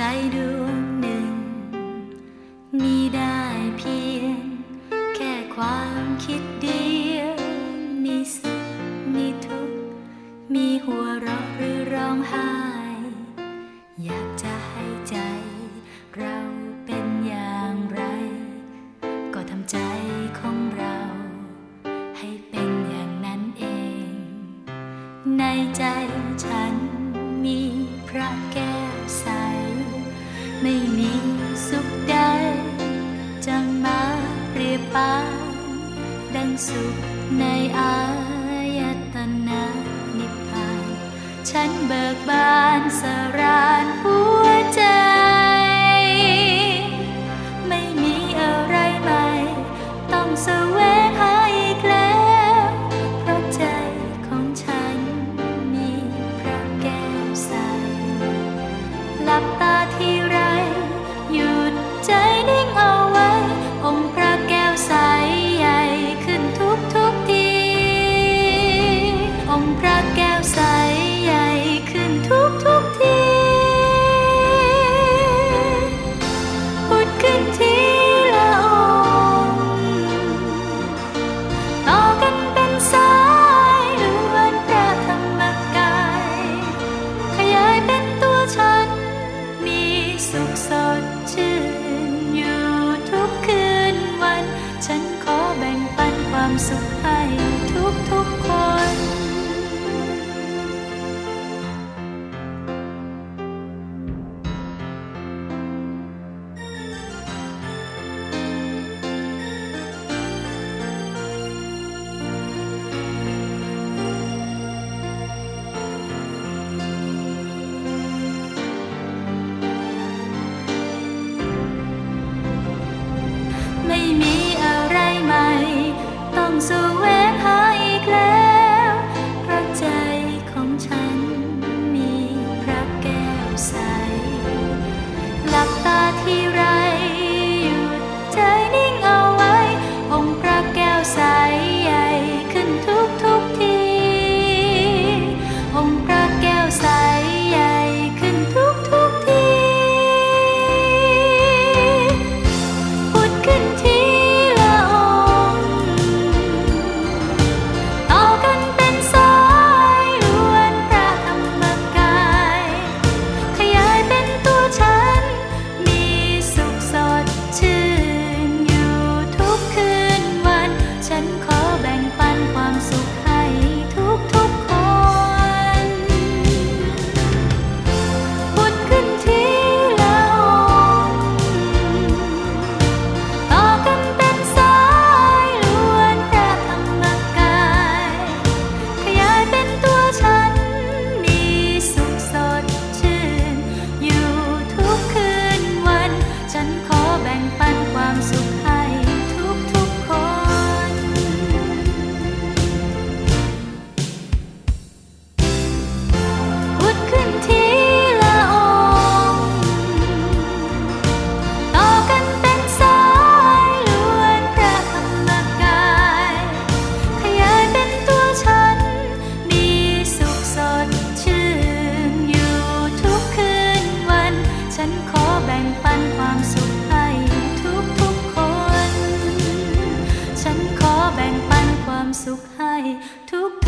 ใจดวงหนึ่ง มีได้เพียง แค่ความคิดเดียวมีสุขมีทุกข์มีหัวเราะหรือร้องไห้ อยากจะให้ใจเราเป็นอย่างไร ก็ทำใจของเรา ให้เป็นอย่างนั้นเอง ในใจฉันมีพระแก้วใส ไม่มีสุขใดจังมาเปรียบปานดังสุขในอายตนะนิพพาน ฉันเบิกบานสรา สุขให้ทุกทุกคน แบ่งปันความสุขให้ทุก